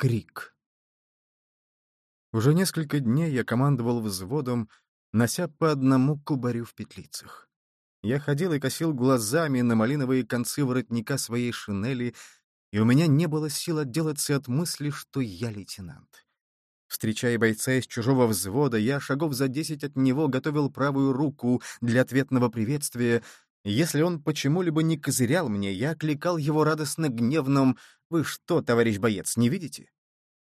Крик. Уже несколько дней я командовал взводом, нося по одному кубарю в петлицах. Я ходил и косил глазами на малиновые концы воротника своей шинели, и у меня не было сил отделаться от мысли, что я лейтенант. Встречая бойца из чужого взвода, я шагов за десять от него готовил правую руку для ответного приветствия. Если он почему-либо не козырял мне, я кликал его радостно гневным «Вы что, товарищ боец, не видите?»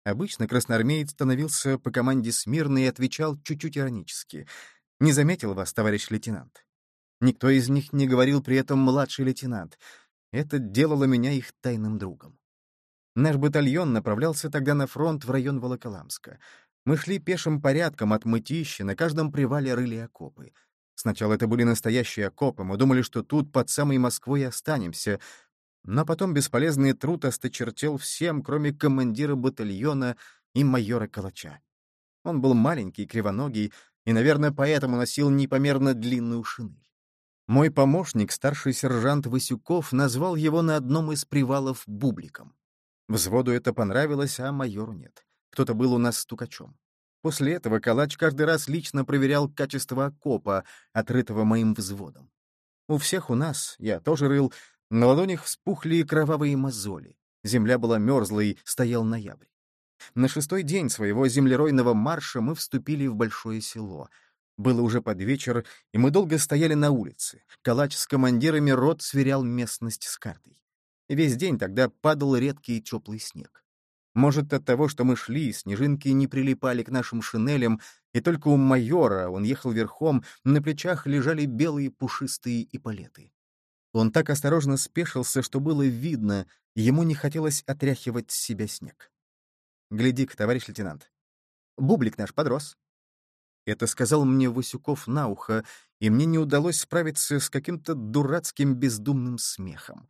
Обычно красноармеец становился по команде смирно и отвечал чуть-чуть иронически. «Не заметил вас, товарищ лейтенант». Никто из них не говорил при этом «младший лейтенант». Это делало меня их тайным другом. Наш батальон направлялся тогда на фронт в район Волоколамска. Мы шли пешим порядком от Мытищи, на каждом привале рыли окопы. Сначала это были настоящие окопы, мы думали, что тут под самой Москвой останемся, но потом бесполезный труд осточертел всем, кроме командира батальона и майора Калача. Он был маленький, кривоногий, и, наверное, поэтому носил непомерно длинную шинель. Мой помощник, старший сержант Васюков, назвал его на одном из привалов бубликом. Взводу это понравилось, а майору нет. Кто-то был у нас стукачом. После этого Калач каждый раз лично проверял качество окопа, отрытого моим взводом. У всех у нас, я тоже рыл, на ладонях вспухли кровавые мозоли. Земля была мерзлой, стоял ноябрь. На шестой день своего землеройного марша мы вступили в большое село. Было уже под вечер, и мы долго стояли на улице. Калач с командирами рот сверял местность с картой. Весь день тогда падал редкий теплый снег. Может, от того, что мы шли, снежинки не прилипали к нашим шинелям, и только у майора, он ехал верхом, на плечах лежали белые пушистые иполеты. Он так осторожно спешился, что было видно, ему не хотелось отряхивать с себя снег. «Гляди-ка, товарищ лейтенант, бублик наш подрос». Это сказал мне Васюков на ухо, и мне не удалось справиться с каким-то дурацким бездумным смехом.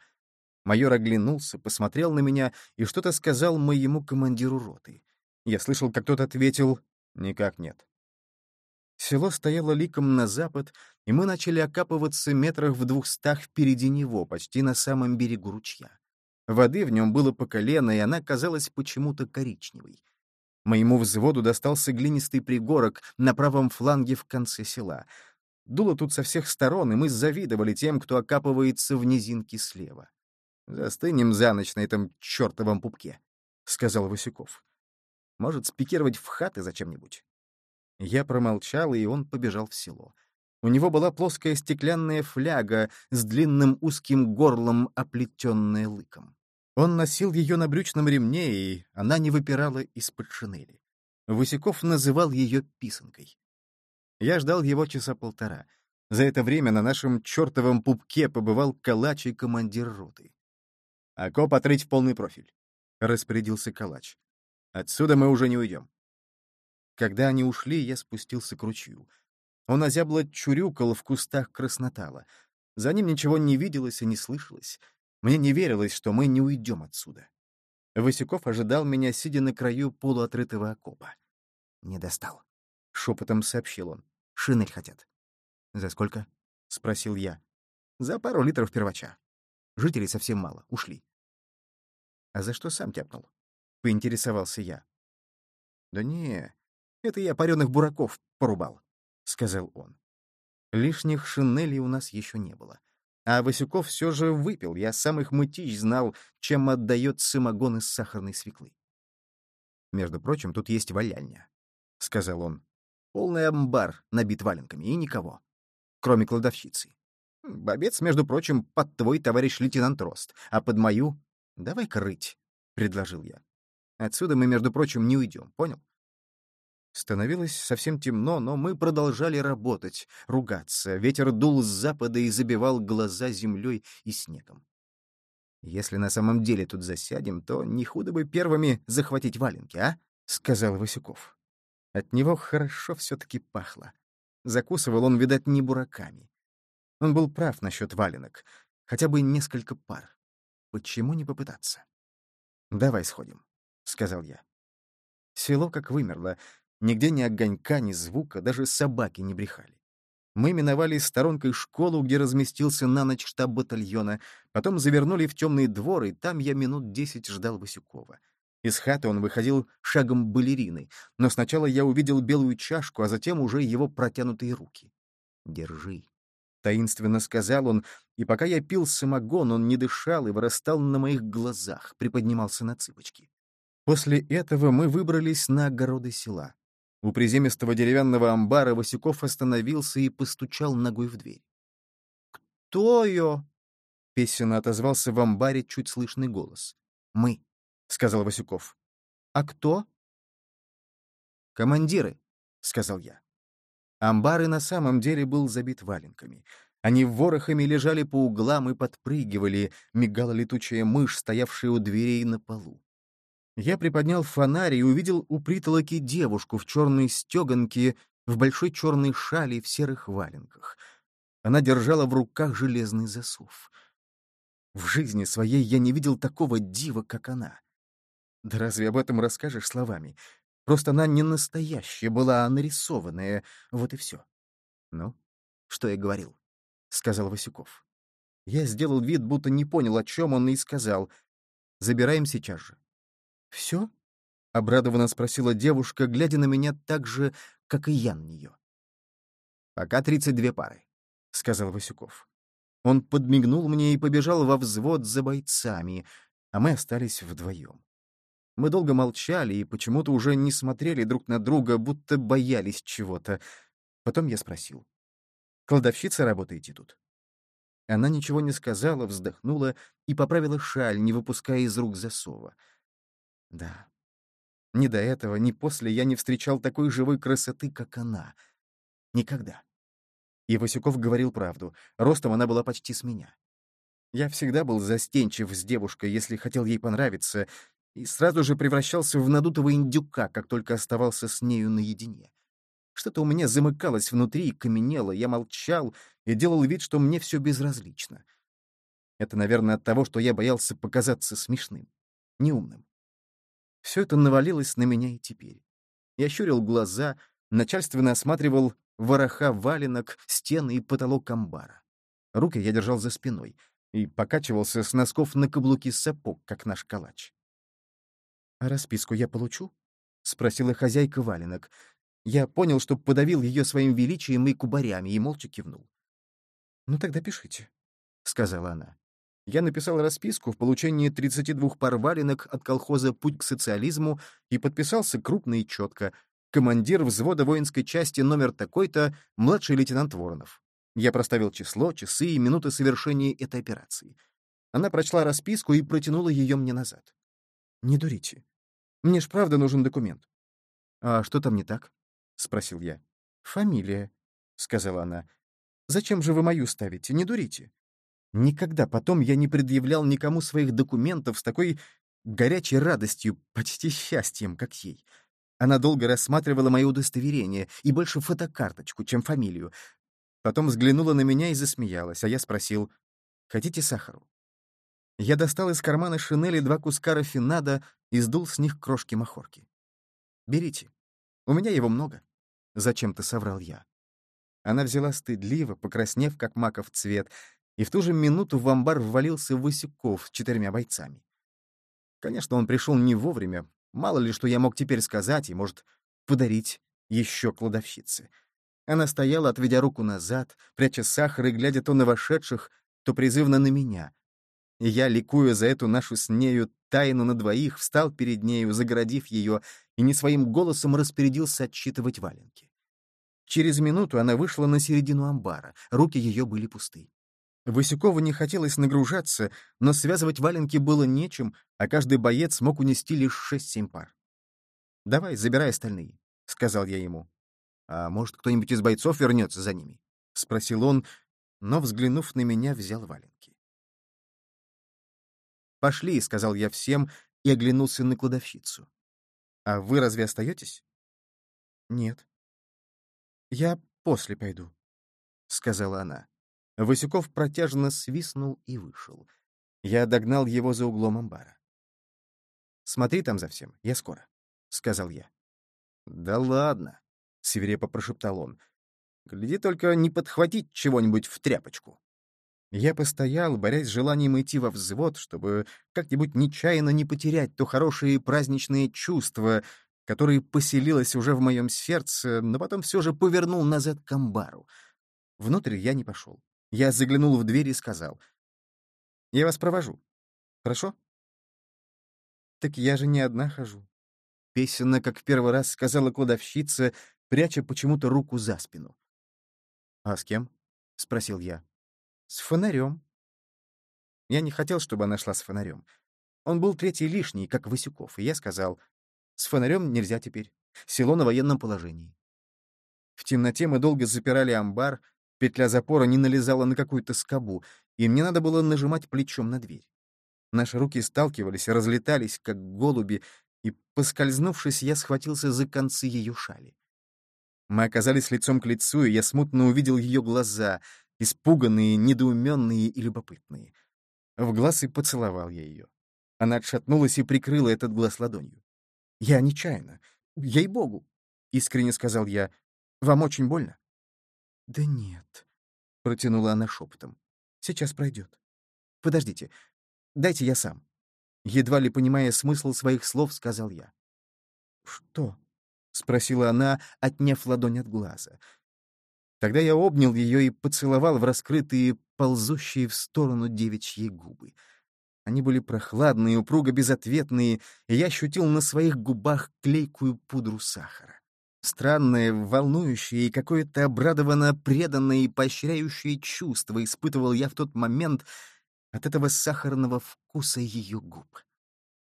Майор оглянулся, посмотрел на меня и что-то сказал моему командиру роты. Я слышал, как тот ответил «никак нет». Село стояло ликом на запад, и мы начали окапываться метрах в двухстах впереди него, почти на самом берегу ручья. Воды в нем было по колено, и она казалась почему-то коричневой. Моему взводу достался глинистый пригорок на правом фланге в конце села. Дуло тут со всех сторон, и мы завидовали тем, кто окапывается в низинке слева. «Застынем за ночь на этом чертовом пупке», — сказал Васюков. «Может, спикировать в хаты зачем-нибудь?» Я промолчал, и он побежал в село. У него была плоская стеклянная фляга с длинным узким горлом, оплетенная лыком. Он носил ее на брючном ремне, и она не выпирала из-под шинели. Васяков называл ее писанкой. Я ждал его часа полтора. За это время на нашем чертовом пупке побывал калач и командир роты. «Окоп отрыть в полный профиль», — распорядился калач. «Отсюда мы уже не уйдем. Когда они ушли, я спустился к ручью. Он озябло чурюкал в кустах краснотала. За ним ничего не виделось и не слышалось. Мне не верилось, что мы не уйдем отсюда. Васюков ожидал меня, сидя на краю полуотрытого окопа. «Не достал», — шепотом сообщил он. «Шинель хотят». «За сколько?» — спросил я. «За пару литров первача. Жителей совсем мало, ушли». «А за что сам тяпнул?» — поинтересовался я. «Да не, это я пареных бураков порубал», — сказал он. Лишних шинелей у нас еще не было. А Васюков все же выпил, я сам их мытищ знал, чем отдает самогон из сахарной свеклы. «Между прочим, тут есть валяльня», — сказал он. «Полный амбар набит валенками, и никого, кроме кладовщицы. Бобец, между прочим, под твой товарищ лейтенант Рост, а под мою — давай-ка рыть», — предложил я. «Отсюда мы, между прочим, не уйдем, понял? Становилось совсем темно, но мы продолжали работать, ругаться. Ветер дул с запада и забивал глаза землей и снегом. «Если на самом деле тут засядем, то не худо бы первыми захватить валенки, а?» — сказал Васюков. От него хорошо все-таки пахло. Закусывал он, видать, не бураками. Он был прав насчет валенок. Хотя бы несколько пар. Почему не попытаться? «Давай сходим», — сказал я. Село как вымерло, Нигде ни огонька, ни звука, даже собаки не брехали. Мы миновали сторонкой школу, где разместился на ночь штаб батальона, потом завернули в темный двор, и там я минут десять ждал Васюкова. Из хаты он выходил шагом балерины, но сначала я увидел белую чашку, а затем уже его протянутые руки. «Держи», — таинственно сказал он, и пока я пил самогон, он не дышал и вырастал на моих глазах, приподнимался на цыпочки. После этого мы выбрались на огороды села. У приземистого деревянного амбара Васюков остановился и постучал ногой в дверь. «Кто ее?» — песенно отозвался в амбаре чуть слышный голос. «Мы», — сказал Васюков. «А кто?» «Командиры», — сказал я. Амбар и на самом деле был забит валенками. Они ворохами лежали по углам и подпрыгивали, мигала летучая мышь, стоявшая у дверей на полу. Я приподнял фонарь и увидел у притолоки девушку в черной стеганке, в большой черной шали и в серых валенках. Она держала в руках железный засов. В жизни своей я не видел такого дива, как она. Да разве об этом расскажешь словами? Просто она не настоящая была, а нарисованная. Вот и все. Ну, что я говорил? — сказал Васюков. Я сделал вид, будто не понял, о чем он, и сказал. Забираем сейчас же. «Все?» — обрадованно спросила девушка, глядя на меня так же, как и я на нее. «Пока тридцать две пары», — сказал Васюков. Он подмигнул мне и побежал во взвод за бойцами, а мы остались вдвоем. Мы долго молчали и почему-то уже не смотрели друг на друга, будто боялись чего-то. Потом я спросил. «Кладовщица работаете тут?» Она ничего не сказала, вздохнула и поправила шаль, не выпуская из рук засова. Да. Ни до этого, ни после я не встречал такой живой красоты, как она. Никогда. И Васюков говорил правду. Ростом она была почти с меня. Я всегда был застенчив с девушкой, если хотел ей понравиться, и сразу же превращался в надутого индюка, как только оставался с нею наедине. Что-то у меня замыкалось внутри и каменело, я молчал и делал вид, что мне все безразлично. Это, наверное, от того, что я боялся показаться смешным, неумным. Все это навалилось на меня и теперь. Я щурил глаза, начальственно осматривал вороха валенок, стены и потолок амбара. Руки я держал за спиной и покачивался с носков на каблуки сапог, как наш калач. «А расписку я получу?» — спросила хозяйка валенок. Я понял, что подавил ее своим величием и кубарями, и молча кивнул. «Ну тогда пишите», — сказала она я написал расписку в получении 32 пар валенок от колхоза «Путь к социализму» и подписался крупно и четко. Командир взвода воинской части номер такой-то, младший лейтенант Воронов. Я проставил число, часы и минуты совершения этой операции. Она прочла расписку и протянула ее мне назад. «Не дурите. Мне ж правда нужен документ». «А что там не так?» — спросил я. «Фамилия», — сказала она. «Зачем же вы мою ставите? Не дурите». Никогда потом я не предъявлял никому своих документов с такой горячей радостью, почти счастьем, как ей. Она долго рассматривала мое удостоверение и больше фотокарточку, чем фамилию. Потом взглянула на меня и засмеялась, а я спросил, «Хотите сахару?» Я достал из кармана шинели два куска рафинада и сдул с них крошки махорки. «Берите. У меня его много», — зачем-то соврал я. Она взяла стыдливо, покраснев, как маков цвет, и в ту же минуту в амбар ввалился Васюков с четырьмя бойцами. Конечно, он пришел не вовремя, мало ли что я мог теперь сказать и, может, подарить еще кладовщице. Она стояла, отведя руку назад, пряча сахар и глядя то на вошедших, то призывно на меня. И я, ликуя за эту нашу с нею тайну на двоих, встал перед нею, загородив ее, и не своим голосом распорядился отсчитывать валенки. Через минуту она вышла на середину амбара, руки ее были пусты. Васюкову не хотелось нагружаться, но связывать валенки было нечем, а каждый боец мог унести лишь шесть-семь пар. «Давай, забирай остальные», — сказал я ему. «А может, кто-нибудь из бойцов вернется за ними?» — спросил он, но, взглянув на меня, взял валенки. «Пошли», — сказал я всем и оглянулся на кладовщицу. «А вы разве остаетесь?» «Нет». «Я после пойду», — сказала она. Васюков протяжно свистнул и вышел. Я догнал его за углом амбара. «Смотри там за всем, я скоро», — сказал я. «Да ладно», — свирепо прошептал он. «Гляди только не подхватить чего-нибудь в тряпочку». Я постоял, борясь с желанием идти во взвод, чтобы как-нибудь нечаянно не потерять то хорошее праздничное чувство, которое поселилось уже в моем сердце, но потом все же повернул назад к амбару. Внутрь я не пошел. Я заглянул в дверь и сказал, «Я вас провожу. Хорошо?» «Так я же не одна хожу». Песенно, как в первый раз сказала кладовщица, пряча почему-то руку за спину. «А с кем?» — спросил я. С фонарем. Я не хотел, чтобы она шла с фонарем. Он был третий лишний, как Васюков, и я сказал, с фонарем нельзя теперь. Село на военном положении. В темноте мы долго запирали амбар, петля запора не налезала на какую-то скобу, и мне надо было нажимать плечом на дверь. Наши руки сталкивались, разлетались, как голуби, и, поскользнувшись, я схватился за концы ее шали. Мы оказались лицом к лицу, и я смутно увидел ее глаза — испуганные, недоуменные и любопытные. В глаз и поцеловал я ее. Она отшатнулась и прикрыла этот глаз ладонью. «Я нечаянно. Ей-богу!» — искренне сказал я. «Вам очень больно?» «Да нет», — протянула она шепотом. «Сейчас пройдет. Подождите, дайте я сам». Едва ли понимая смысл своих слов, сказал я. «Что?» — спросила она, отняв ладонь от глаза. Тогда я обнял ее и поцеловал в раскрытые, ползущие в сторону девичьи губы. Они были прохладные, упруго безответные, и я ощутил на своих губах клейкую пудру сахара. Странное, волнующее и какое-то обрадованно преданное и поощряющее чувство испытывал я в тот момент от этого сахарного вкуса ее губ.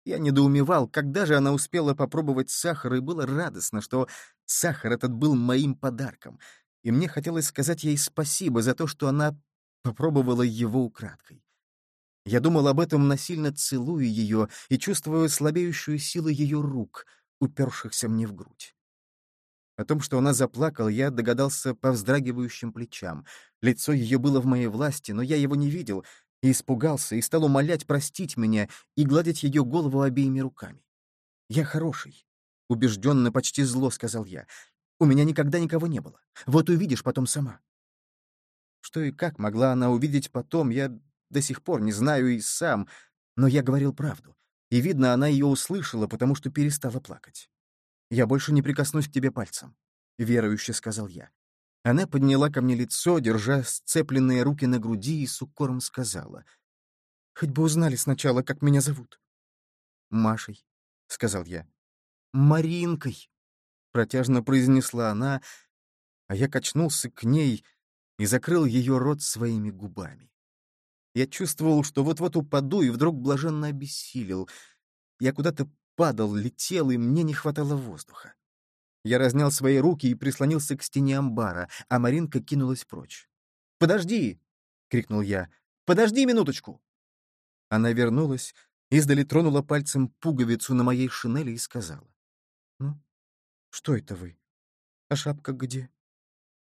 Я недоумевал, когда же она успела попробовать сахар, и было радостно, что сахар этот был моим подарком — и мне хотелось сказать ей спасибо за то, что она попробовала его украдкой. Я думал об этом, насильно целуя ее и чувствуя слабеющую силу ее рук, упершихся мне в грудь. О том, что она заплакала, я догадался по вздрагивающим плечам. Лицо ее было в моей власти, но я его не видел, и испугался, и стал умолять простить меня и гладить ее голову обеими руками. «Я хороший», — убежденно, почти зло сказал я. У меня никогда никого не было. Вот увидишь потом сама. Что и как могла она увидеть потом, я до сих пор не знаю и сам, но я говорил правду. И, видно, она ее услышала, потому что перестала плакать. «Я больше не прикоснусь к тебе пальцем», — верующе сказал я. Она подняла ко мне лицо, держа сцепленные руки на груди, и с укором сказала. «Хоть бы узнали сначала, как меня зовут». «Машей», — сказал я. «Маринкой», протяжно произнесла она, а я качнулся к ней и закрыл ее рот своими губами. Я чувствовал, что вот-вот упаду, и вдруг блаженно обессилел. Я куда-то падал, летел, и мне не хватало воздуха. Я разнял свои руки и прислонился к стене амбара, а Маринка кинулась прочь. «Подожди!» — крикнул я. «Подожди минуточку!» Она вернулась, издали тронула пальцем пуговицу на моей шинели и сказала. «Ну, что это вы? А шапка где?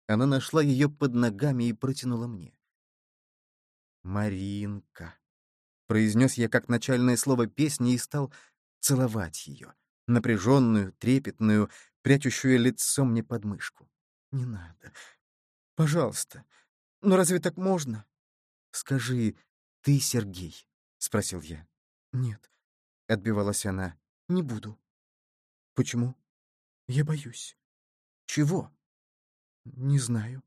Она нашла ее под ногами и протянула мне. «Маринка», — произнес я как начальное слово песни и стал целовать ее, напряженную, трепетную, прячущую лицо мне под мышку. «Не надо. Пожалуйста. Ну разве так можно?» «Скажи, ты Сергей?» — спросил я. «Нет», — отбивалась она, — «не буду». «Почему?» Я боюсь. Чего? Не знаю.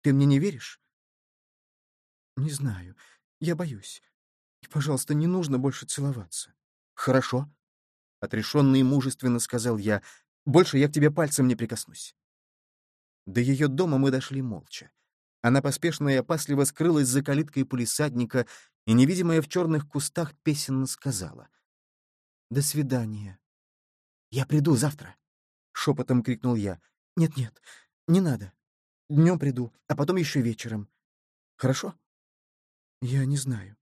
Ты мне не веришь? Не знаю. Я боюсь. И, пожалуйста, не нужно больше целоваться. Хорошо. Отрешенно и мужественно сказал я. Больше я к тебе пальцем не прикоснусь. До ее дома мы дошли молча. Она поспешно и опасливо скрылась за калиткой полисадника и, невидимая в черных кустах, песенно сказала. «До свидания. Я приду завтра». — шепотом крикнул я. «Нет-нет, не надо. Днем приду, а потом еще вечером. Хорошо?» «Я не знаю».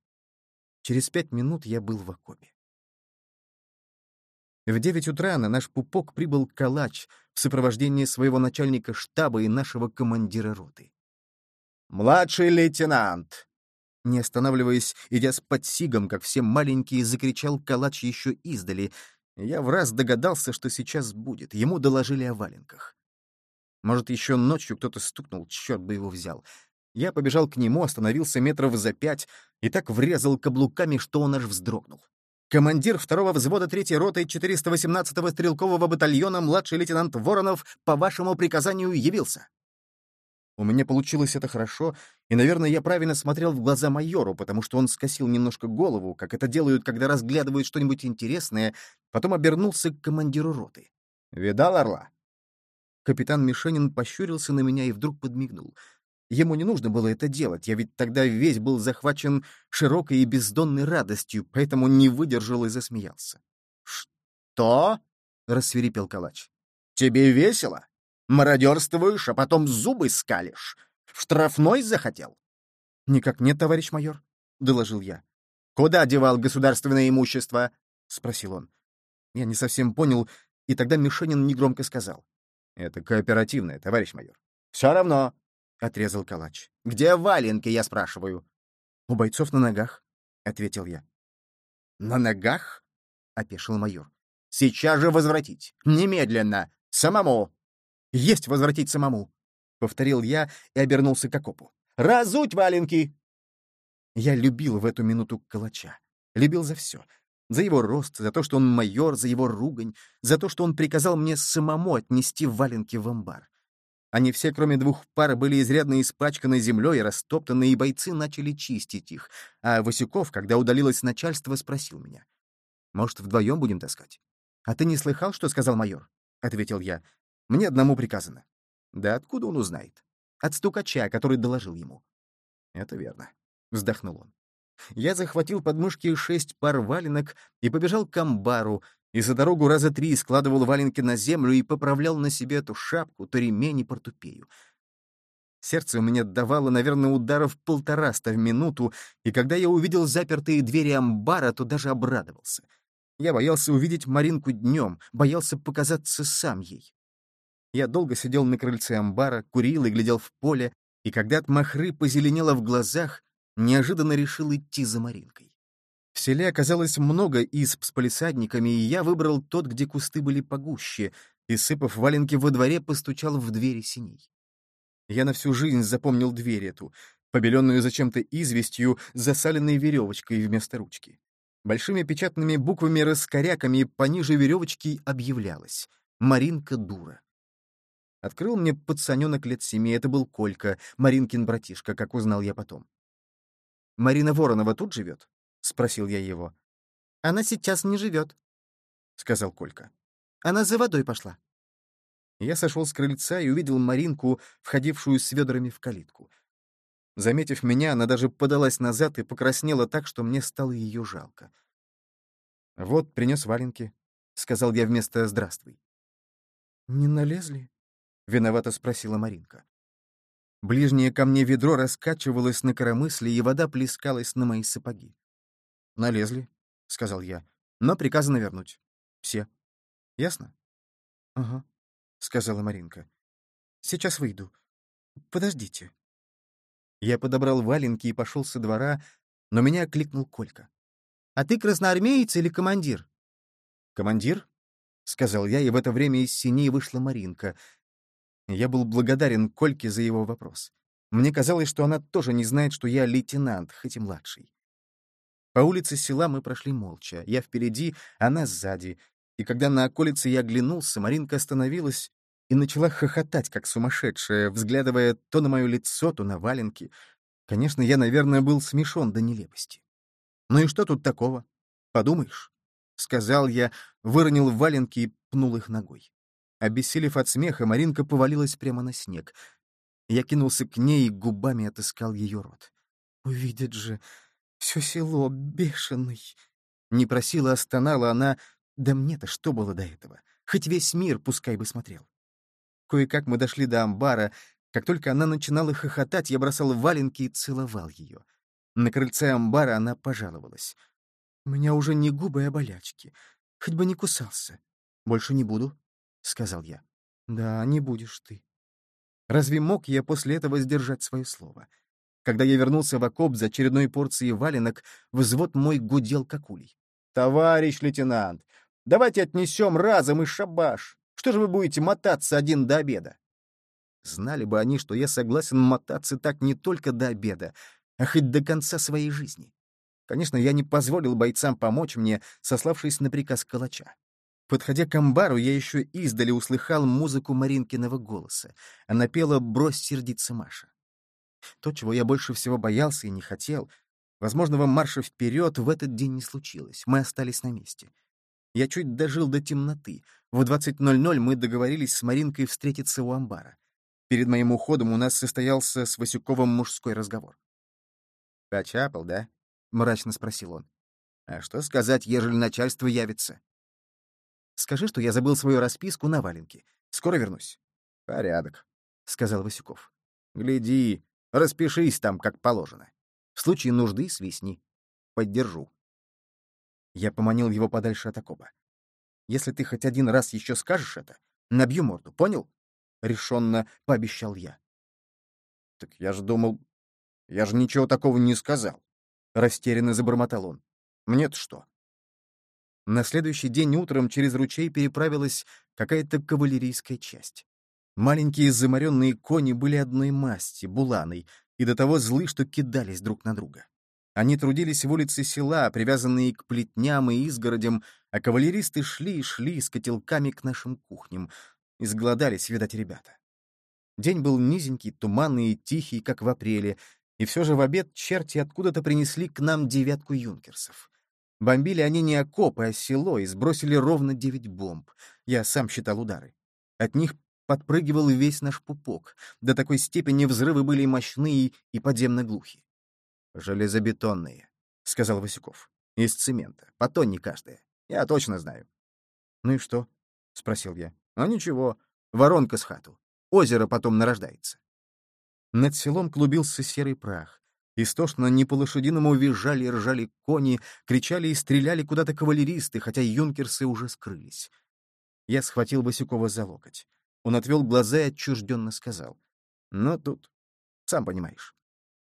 Через пять минут я был в окопе. В девять утра на наш пупок прибыл калач в сопровождении своего начальника штаба и нашего командира роты. «Младший лейтенант!» Не останавливаясь, идя с подсигом, как все маленькие, закричал калач еще издали, я в раз догадался, что сейчас будет. Ему доложили о валенках. Может, еще ночью кто-то стукнул, черт бы его взял. Я побежал к нему, остановился метров за пять и так врезал каблуками, что он аж вздрогнул. Командир второго взвода третьей роты 418-го стрелкового батальона младший лейтенант Воронов по вашему приказанию явился. У меня получилось это хорошо, и, наверное, я правильно смотрел в глаза майору, потому что он скосил немножко голову, как это делают, когда разглядывают что-нибудь интересное, потом обернулся к командиру роты. «Видал орла?» Капитан Мишенин пощурился на меня и вдруг подмигнул. Ему не нужно было это делать, я ведь тогда весь был захвачен широкой и бездонной радостью, поэтому не выдержал и засмеялся. «Что?» — рассверепел калач. «Тебе весело? Мародерствуешь, а потом зубы скалишь. В штрафной захотел?» «Никак нет, товарищ майор», — доложил я. «Куда девал государственное имущество?» — спросил он. Я не совсем понял, и тогда Мишенин негромко сказал. «Это кооперативное, товарищ майор». «Все равно. — отрезал калач. «Где валенки, я спрашиваю?» «У бойцов на ногах», — ответил я. «На ногах?» — опешил майор. «Сейчас же возвратить! Немедленно! Самому!» «Есть возвратить самому!» — повторил я и обернулся к окопу. «Разуть валенки!» Я любил в эту минуту калача. Любил за все. За его рост, за то, что он майор, за его ругань, за то, что он приказал мне самому отнести валенки в амбар. Они все, кроме двух пар, были изрядно испачканы землей и растоптаны, и бойцы начали чистить их. А Васюков, когда удалилось начальство, спросил меня. «Может, вдвоем будем таскать?» «А ты не слыхал, что сказал майор?» — ответил я. «Мне одному приказано». «Да откуда он узнает?» «От стукача, который доложил ему». «Это верно», — вздохнул он. Я захватил под мышки шесть пар валенок и побежал к амбару, и за дорогу раза три складывал валенки на землю и поправлял на себе ту шапку, то ремень и портупею. Сердце у меня давало, наверное, ударов полтораста в минуту, и когда я увидел запертые двери амбара, то даже обрадовался. Я боялся увидеть Маринку днем, боялся показаться сам ей. Я долго сидел на крыльце амбара, курил и глядел в поле, и когда от махры позеленело в глазах, неожиданно решил идти за Маринкой. В селе оказалось много изб с полисадниками, и я выбрал тот, где кусты были погуще, и, сыпав валенки во дворе, постучал в двери синей. Я на всю жизнь запомнил дверь эту, побеленную зачем-то известью, засаленной веревочкой вместо ручки. Большими печатными буквами-раскоряками пониже веревочки объявлялось «Маринка дура». Открыл мне пацаненок лет семи, это был Колька, Маринкин братишка, как узнал я потом. «Марина Воронова тут живет?» — спросил я его. «Она сейчас не живет», — сказал Колька. «Она за водой пошла». Я сошел с крыльца и увидел Маринку, входившую с ведрами в калитку. Заметив меня, она даже подалась назад и покраснела так, что мне стало ее жалко. «Вот, принес валенки», — сказал я вместо «здравствуй». «Не налезли?» — виновато спросила Маринка. Ближнее ко мне ведро раскачивалось на коромысле, и вода плескалась на мои сапоги. «Налезли», — сказал я, — «но приказано вернуть. Все. Ясно?» «Ага», — сказала Маринка. «Сейчас выйду. Подождите». Я подобрал валенки и пошел со двора, но меня окликнул Колька. «А ты красноармеец или командир?» «Командир?» — сказал я, и в это время из синей вышла Маринка. Я был благодарен Кольке за его вопрос. Мне казалось, что она тоже не знает, что я лейтенант, хоть и младший. По улице села мы прошли молча. Я впереди, она сзади. И когда на околице я оглянулся, Маринка остановилась и начала хохотать, как сумасшедшая, взглядывая то на мое лицо, то на валенки. Конечно, я, наверное, был смешон до нелепости. «Ну и что тут такого? Подумаешь?» — сказал я, выронил валенки и пнул их ногой. Обессилев от смеха, Маринка повалилась прямо на снег. Я кинулся к ней и губами отыскал ее рот. «Увидят же, все село бешеный. Не просила, а стонала она. Да мне-то что было до этого? Хоть весь мир пускай бы смотрел. Кое-как мы дошли до амбара. Как только она начинала хохотать, я бросал валенки и целовал ее. На крыльце амбара она пожаловалась. «У меня уже не губы, а болячки. Хоть бы не кусался. Больше не буду», — сказал я. «Да, не будешь ты». Разве мог я после этого сдержать свое слово? Когда я вернулся в окоп за очередной порцией валенок, взвод мой гудел как улей. «Товарищ лейтенант, давайте отнесем разом и шабаш. Что же вы будете мотаться один до обеда?» Знали бы они, что я согласен мотаться так не только до обеда, а хоть до конца своей жизни. Конечно, я не позволил бойцам помочь мне, сославшись на приказ калача. Подходя к амбару, я еще издали услыхал музыку Маринкиного голоса. Она пела «Брось сердиться, Маша». То, чего я больше всего боялся и не хотел, возможного марша вперед в этот день не случилось. Мы остались на месте. Я чуть дожил до темноты. В 20.00 мы договорились с Маринкой встретиться у амбара. Перед моим уходом у нас состоялся с Васюковым мужской разговор. «Почапал, да?» — мрачно спросил он. «А что сказать, ежели начальство явится?» «Скажи, что я забыл свою расписку на валенке. Скоро вернусь». «Порядок», — сказал Васюков. «Гляди, распишись там, как положено. В случае нужды свистни. Поддержу». Я поманил его подальше от окопа. «Если ты хоть один раз еще скажешь это, набью морду, понял?» — решенно пообещал я. «Так я же думал... Я же ничего такого не сказал», — растерянно забормотал он. «Мне-то что?» На следующий день утром через ручей переправилась какая-то кавалерийская часть. Маленькие заморенные кони были одной масти, буланой, и до того злы, что кидались друг на друга. Они трудились в улице села, привязанные к плетням и изгородям, а кавалеристы шли и шли с котелками к нашим кухням. Изголодались, видать, ребята. День был низенький, туманный и тихий, как в апреле, и все же в обед черти откуда-то принесли к нам девятку юнкерсов. Бомбили они не окопы, а село, и сбросили ровно девять бомб. Я сам считал удары. От них подпрыгивал весь наш пупок. До такой степени взрывы были мощные и подземно глухие. «Железобетонные», — сказал Васюков. «Из цемента. По тонне каждая. Я точно знаю». «Ну и что?» — спросил я. «А ничего. Воронка с хату. Озеро потом нарождается». Над селом клубился серый прах. Истошно не по-лошадиному визжали и ржали кони, кричали и стреляли куда-то кавалеристы, хотя юнкерсы уже скрылись. Я схватил Васюкова за локоть. Он отвел глаза и отчужденно сказал. «Ну, тут, сам понимаешь.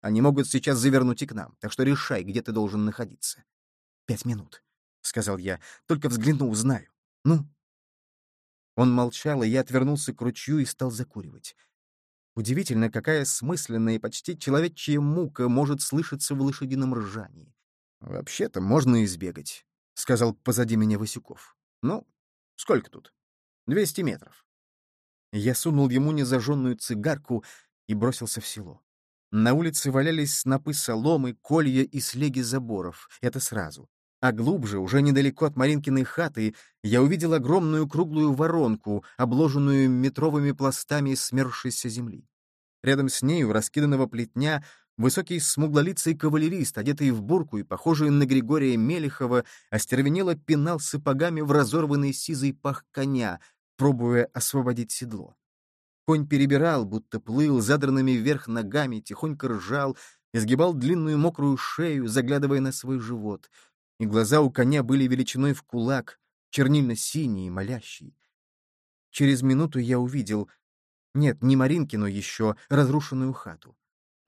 Они могут сейчас завернуть и к нам, так что решай, где ты должен находиться. «Пять минут», — сказал я. «Только взгляну, узнаю. Ну?» Он молчал, и я отвернулся к ручью и стал закуривать. Удивительно, какая смысленная и почти человечья мука может слышаться в лошадином ржании. «Вообще-то можно избегать», — сказал позади меня Васюков. «Ну, сколько тут? Двести метров». Я сунул ему незажженную цигарку и бросился в село. На улице валялись снопы соломы, колья и слеги заборов. Это сразу. А глубже, уже недалеко от Маринкиной хаты, я увидел огромную круглую воронку, обложенную метровыми пластами смерзшейся земли. Рядом с нею, раскиданного плетня, высокий смуглолицый кавалерист, одетый в бурку и похожий на Григория Мелехова, остервенело пинал сапогами в разорванный сизый пах коня, пробуя освободить седло. Конь перебирал, будто плыл, задранными вверх ногами, тихонько ржал, изгибал длинную мокрую шею, заглядывая на свой живот. И глаза у коня были величиной в кулак, чернильно-синие, молящие. Через минуту я увидел... Нет, не Маринкину еще, разрушенную хату.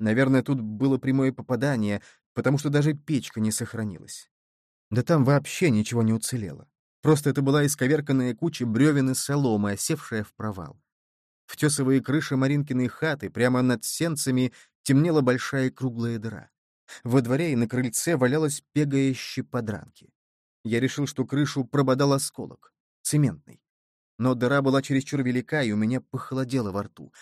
Наверное, тут было прямое попадание, потому что даже печка не сохранилась. Да там вообще ничего не уцелело. Просто это была исковерканная куча бревен и соломы, осевшая в провал. В тесовые крыши Маринкиной хаты прямо над сенцами темнела большая круглая дыра. Во дворе и на крыльце валялась пегая щеподранки. Я решил, что крышу прободал осколок, цементный. Но дыра была чересчур велика, и у меня похолодело во рту.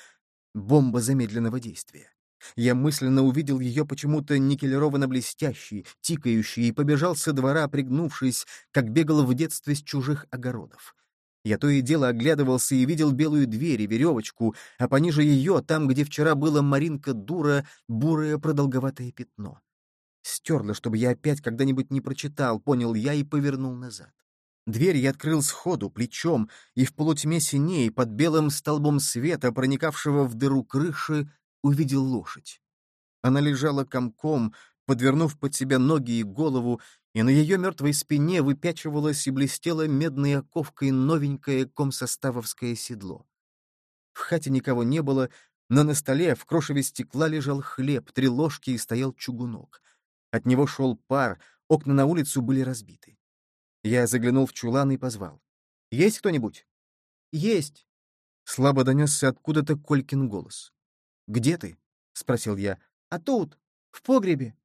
Бомба замедленного действия. Я мысленно увидел ее почему-то никелированно-блестящей, тикающей, и побежал со двора, пригнувшись, как бегал в детстве с чужих огородов. Я то и дело оглядывался и видел белую дверь и веревочку, а пониже ее, там, где вчера была Маринка дура, бурое продолговатое пятно. Стерла, чтобы я опять когда-нибудь не прочитал, понял я и повернул назад. Дверь я открыл сходу, плечом, и в полутьме синей, под белым столбом света, проникавшего в дыру крыши, увидел лошадь. Она лежала комком, подвернув под себя ноги и голову, и на ее мертвой спине выпячивалось и блестело медной оковкой новенькое комсоставовское седло. В хате никого не было, но на столе в крошеве стекла лежал хлеб, три ложки и стоял чугунок. От него шел пар, окна на улицу были разбиты. Я заглянул в чулан и позвал. «Есть кто-нибудь?» «Есть!» Слабо донесся откуда-то Колькин голос. «Где ты?» — спросил я. «А тут, в погребе».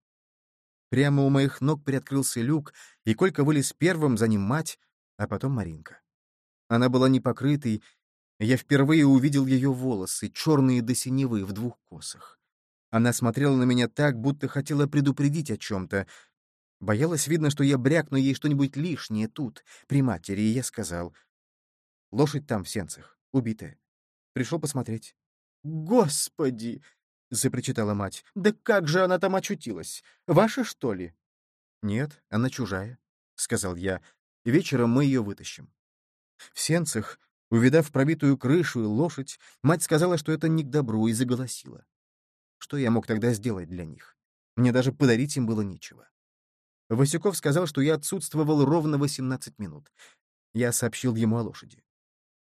Прямо у моих ног приоткрылся люк, и Колька вылез первым, за ним мать, а потом Маринка. Она была непокрытой, я впервые увидел ее волосы, черные до синевы, в двух косах. Она смотрела на меня так, будто хотела предупредить о чем-то. Боялась, видно, что я брякну ей что-нибудь лишнее тут, при матери, и я сказал. Лошадь там, в сенцах, убитая. Пришел посмотреть. «Господи!» — запричитала мать. «Да как же она там очутилась? Ваша, что ли?» «Нет, она чужая», — сказал я. «Вечером мы ее вытащим». В сенцах, увидав пробитую крышу и лошадь, мать сказала, что это не к добру, и заголосила. Что я мог тогда сделать для них? Мне даже подарить им было нечего. Васюков сказал, что я отсутствовал ровно 18 минут. Я сообщил ему о лошади.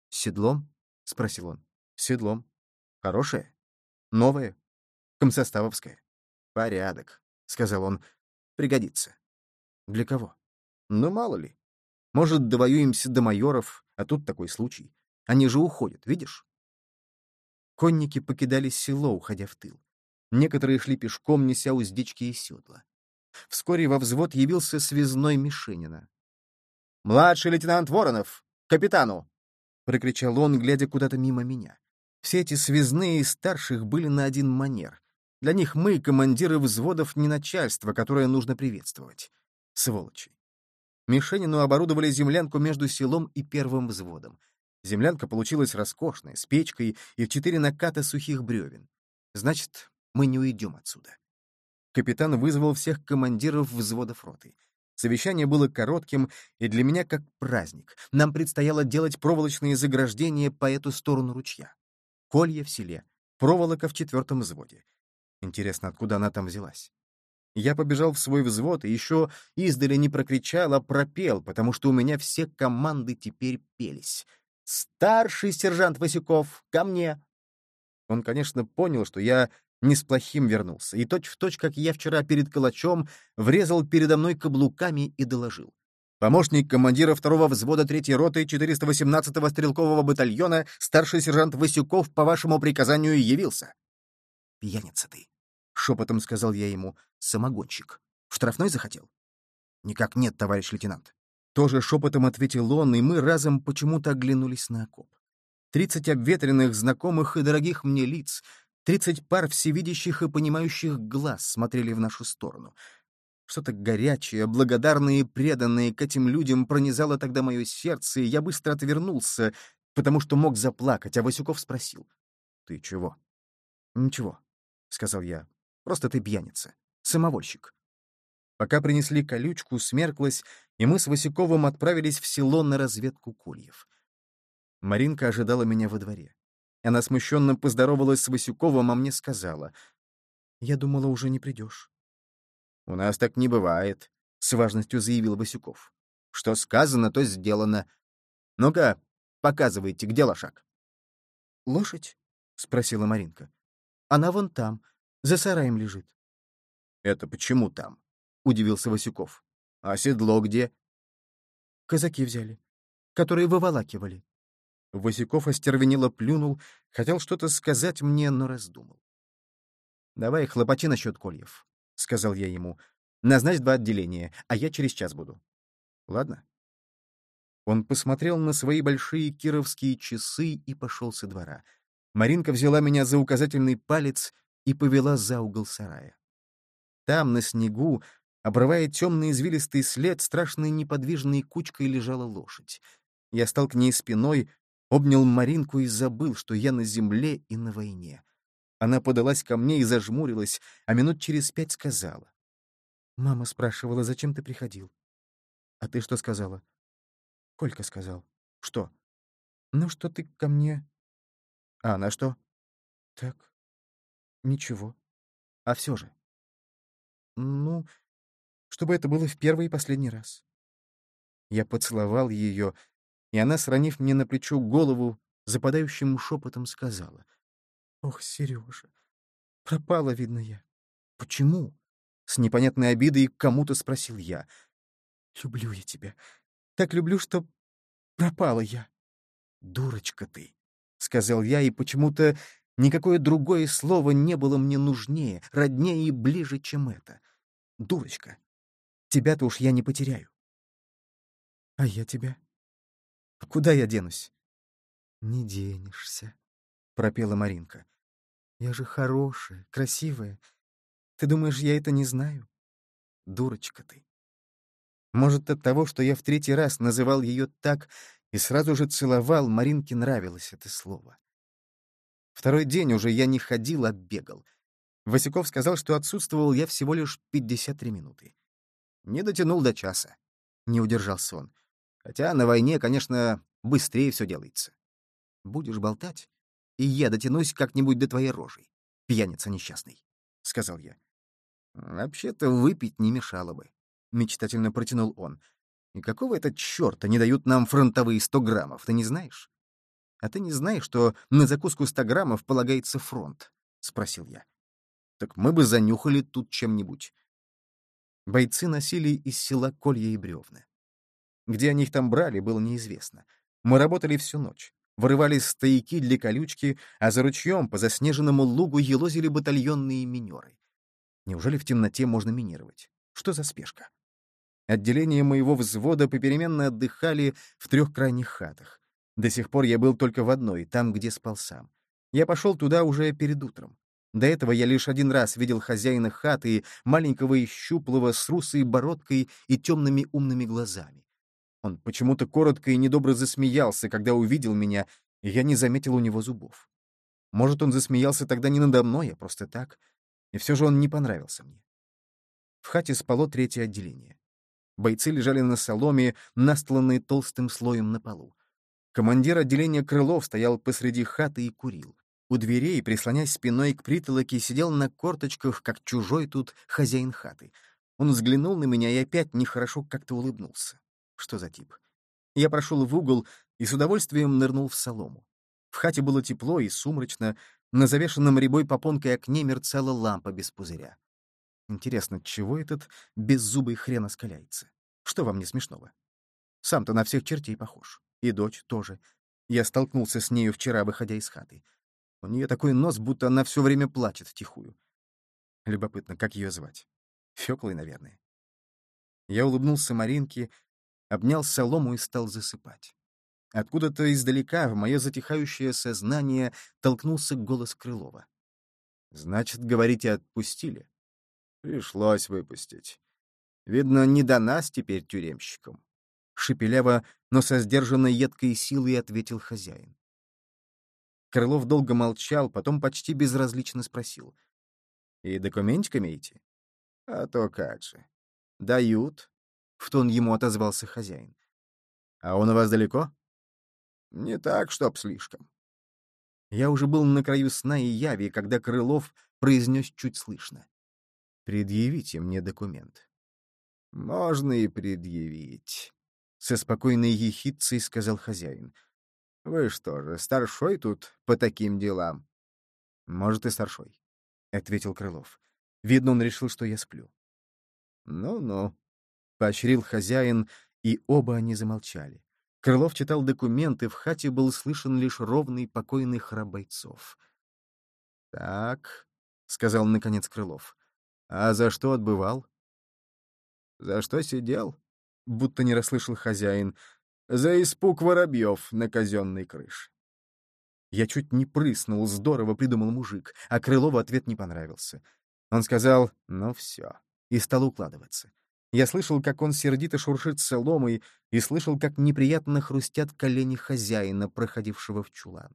«Седлом?» — спросил он. «Седлом. Хорошее? Новое? Комсоставовское?» «Порядок», — сказал он. «Пригодится». «Для кого?» «Ну, мало ли. Может, довоюемся до майоров, а тут такой случай. Они же уходят, видишь?» Конники покидали село, уходя в тыл. Некоторые шли пешком, неся уздечки и седла. Вскоре во взвод явился связной Мишенина. «Младший лейтенант Воронов! Капитану!» — прокричал он, глядя куда-то мимо меня. Все эти связные старших были на один манер. Для них мы, командиры взводов, не начальство, которое нужно приветствовать. Сволочи. Мишенину оборудовали землянку между селом и первым взводом. Землянка получилась роскошной, с печкой и в четыре наката сухих бревен. Значит, мы не уйдем отсюда. Капитан вызвал всех командиров взводов роты. Совещание было коротким и для меня как праздник. Нам предстояло делать проволочные заграждения по эту сторону ручья. Колья в селе, проволока в четвертом взводе. Интересно, откуда она там взялась? Я побежал в свой взвод и еще издали не прокричал, а пропел, потому что у меня все команды теперь пелись. «Старший сержант Васюков, ко мне!» Он, конечно, понял, что я не с плохим вернулся, и точь-в-точь, точь, как я вчера перед калачом, врезал передо мной каблуками и доложил. Помощник командира второго взвода третьей роты 418-го стрелкового батальона старший сержант Васюков по вашему приказанию явился. «Пьяница ты», — шепотом сказал я ему, — «самогонщик. В штрафной захотел?» «Никак нет, товарищ лейтенант». Тоже шепотом ответил он, и мы разом почему-то оглянулись на окоп. Тридцать обветренных, знакомых и дорогих мне лиц, Тридцать пар всевидящих и понимающих глаз смотрели в нашу сторону. Что-то горячее, благодарное и преданное к этим людям пронизало тогда мое сердце, и я быстро отвернулся, потому что мог заплакать, а Васюков спросил. «Ты чего?» «Ничего», — сказал я. «Просто ты пьяница. Самовольщик». Пока принесли колючку, смерклась, и мы с Васюковым отправились в село на разведку кульев. Маринка ожидала меня во дворе. Она смущенно поздоровалась с Васюковым, а мне сказала. «Я думала, уже не придешь». «У нас так не бывает», — с важностью заявил Васюков. «Что сказано, то сделано. Ну-ка, показывайте, где лошак?» «Лошадь?» — спросила Маринка. «Она вон там, за сараем лежит». «Это почему там?» — удивился Васюков. «А седло где?» «Казаки взяли, которые выволакивали». Васюков остервенело плюнул, хотел что-то сказать мне, но раздумал. «Давай хлопоти насчет кольев», — сказал я ему. «Назначь два отделения, а я через час буду». «Ладно». Он посмотрел на свои большие кировские часы и пошел со двора. Маринка взяла меня за указательный палец и повела за угол сарая. Там, на снегу, обрывая темный извилистый след, страшной неподвижной кучкой лежала лошадь. Я стал к ней спиной, Обнял Маринку и забыл, что я на земле и на войне. Она подалась ко мне и зажмурилась, а минут через пять сказала. «Мама спрашивала, зачем ты приходил?» «А ты что сказала?» «Колька сказал». «Что?» «Ну, что ты ко мне...» «А она что?» «Так, ничего. А все же?» «Ну, чтобы это было в первый и последний раз». Я поцеловал ее, и она, сранив мне на плечо голову, западающим шепотом сказала. «Ох, Сережа, пропала, видно, я». «Почему?» — с непонятной обидой кому-то спросил я. «Люблю я тебя. Так люблю, что пропала я». «Дурочка ты!» сказал я, и почему-то никакое другое слово не было мне нужнее, роднее и ближе, чем это. Дурочка, тебя-то уж я не потеряю. А я тебя? Куда я денусь? Не денешься, пропела Маринка. Я же хорошая, красивая. Ты думаешь, я это не знаю? Дурочка ты. Может, от того, что я в третий раз называл ее так и сразу же целовал, Маринке нравилось это слово. Второй день уже я не ходил, а бегал. Васяков сказал, что отсутствовал я всего лишь 53 минуты. Не дотянул до часа. Не удержался он. Хотя на войне, конечно, быстрее все делается. Будешь болтать, и я дотянусь как-нибудь до твоей рожи, пьяница несчастный, — сказал я. Вообще-то выпить не мешало бы. — мечтательно протянул он. «И какого это черта не дают нам фронтовые сто граммов, ты не знаешь?» «А ты не знаешь, что на закуску ста граммов полагается фронт?» — спросил я. «Так мы бы занюхали тут чем-нибудь». Бойцы носили из села колья и бревна. Где они их там брали, было неизвестно. Мы работали всю ночь. Вырывали стояки для колючки, а за ручьем по заснеженному лугу елозили батальонные минеры. Неужели в темноте можно минировать? Что за спешка? Отделения моего взвода попеременно отдыхали в трех крайних хатах. До сих пор я был только в одной, там, где спал сам. Я пошел туда уже перед утром. До этого я лишь один раз видел хозяина хаты, маленького и щуплого, с русой бородкой и темными умными глазами. Он почему-то коротко и недобро засмеялся, когда увидел меня, и я не заметил у него зубов. Может, он засмеялся тогда не надо мной, а просто так, и все же он не понравился мне. В хате спало третье отделение. Бойцы лежали на соломе, настланной толстым слоем на полу. Командир отделения Крылов стоял посреди хаты и курил. У дверей, прислонясь спиной к притолоке, сидел на корточках, как чужой тут хозяин хаты. Он взглянул на меня и опять нехорошо как-то улыбнулся. Что за тип? Я прошел в угол и с удовольствием нырнул в солому. В хате было тепло и сумрачно, на завешенном рябой попонкой окне мерцала лампа без пузыря. Интересно, чего этот беззубый хрен оскаляется? Что вам не смешного? Сам-то на всех чертей похож. И дочь тоже. Я столкнулся с нею вчера, выходя из хаты. У нее такой нос, будто она все время плачет втихую. Любопытно, как ее звать? Феклой, наверное. Я улыбнулся Маринке, обнял солому и стал засыпать. Откуда-то издалека в мое затихающее сознание толкнулся голос Крылова. «Значит, говорите, отпустили?» Пришлось выпустить. Видно, не до нас теперь тюремщикам. Шепеляво, но со сдержанной едкой силой ответил хозяин. Крылов долго молчал, потом почти безразлично спросил. «И документик имеете?» «А то как же». «Дают», — в тон ему отозвался хозяин. «А он у вас далеко?» «Не так, чтоб слишком». Я уже был на краю сна и яви, когда Крылов произнес чуть слышно. Предъявите мне документ. Можно и предъявить, со спокойной ехидцей сказал хозяин. Вы что же, старшой тут по таким делам? Может, и старшой, ответил Крылов. Видно, он решил, что я сплю. Ну-ну, поощрил хозяин, и оба они замолчали. Крылов читал документы, в хате был слышен лишь ровный покойный храп бойцов. «Так», — сказал наконец Крылов, а за что отбывал? За что сидел? Будто не расслышал хозяин. За испуг воробьев на казенной крыше. Я чуть не прыснул, здорово придумал мужик, а Крылову ответ не понравился. Он сказал «ну все» и стал укладываться. Я слышал, как он сердито шуршит соломой, и слышал, как неприятно хрустят колени хозяина, проходившего в чулан.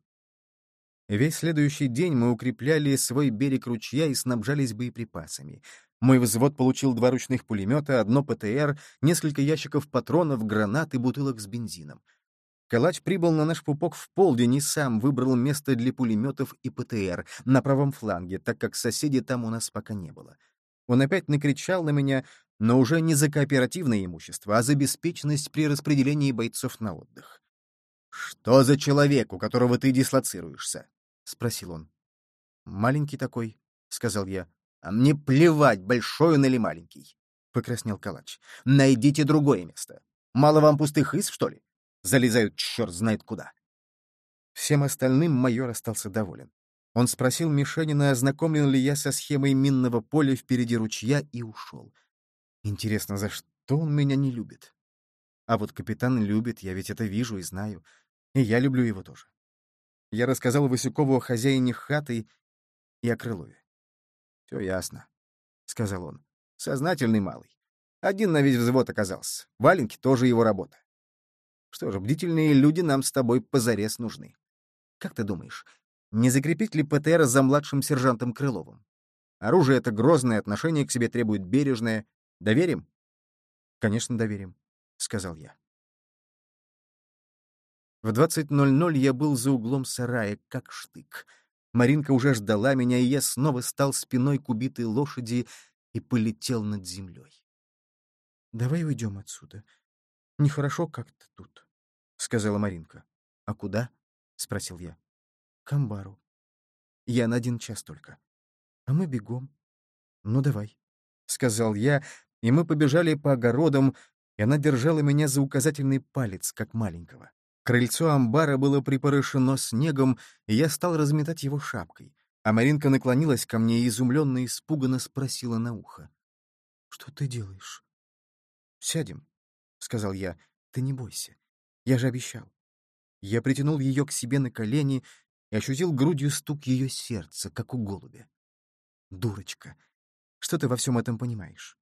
Весь следующий день мы укрепляли свой берег ручья и снабжались боеприпасами. Мой взвод получил два ручных пулемета, одно ПТР, несколько ящиков патронов, гранат и бутылок с бензином. Калач прибыл на наш пупок в полдень и сам выбрал место для пулеметов и ПТР на правом фланге, так как соседей там у нас пока не было. Он опять накричал на меня, но уже не за кооперативное имущество, а за беспечность при распределении бойцов на отдых. «Что за человек, у которого ты дислоцируешься?» — спросил он. «Маленький такой», — сказал я. «А мне плевать, большой он или маленький», — покраснел калач. «Найдите другое место. Мало вам пустых из, что ли? Залезают черт знает куда». Всем остальным майор остался доволен. Он спросил Мишенина, ознакомлен ли я со схемой минного поля впереди ручья, и ушел. Интересно, за что он меня не любит? А вот капитан любит, я ведь это вижу и знаю. И я люблю его тоже. Я рассказал Васюкову о хозяине хаты и о Крылове. «Все ясно», — сказал он. «Сознательный малый. Один на весь взвод оказался. Валенки тоже его работа. Что же, бдительные люди нам с тобой позарез нужны. Как ты думаешь, не закрепить ли ПТР за младшим сержантом Крыловым? Оружие — это грозное, отношение к себе требует бережное. Доверим? Конечно, доверим, — сказал я. В 20.00 я был за углом сарая, как штык. Маринка уже ждала меня, и я снова стал спиной к убитой лошади и полетел над землей. «Давай уйдем отсюда. Нехорошо как-то тут», — сказала Маринка. «А куда?» — спросил я. «К амбару. Я на один час только. А мы бегом. Ну, давай», — сказал я, и мы побежали по огородам, и она держала меня за указательный палец, как маленького. Крыльцо амбара было припорошено снегом, и я стал разметать его шапкой. А Маринка наклонилась ко мне и изумленно и испуганно спросила на ухо. «Что ты делаешь?» «Сядем», — сказал я. «Ты не бойся. Я же обещал». Я притянул ее к себе на колени и ощутил грудью стук ее сердца, как у голубя. «Дурочка, что ты во всем этом понимаешь?»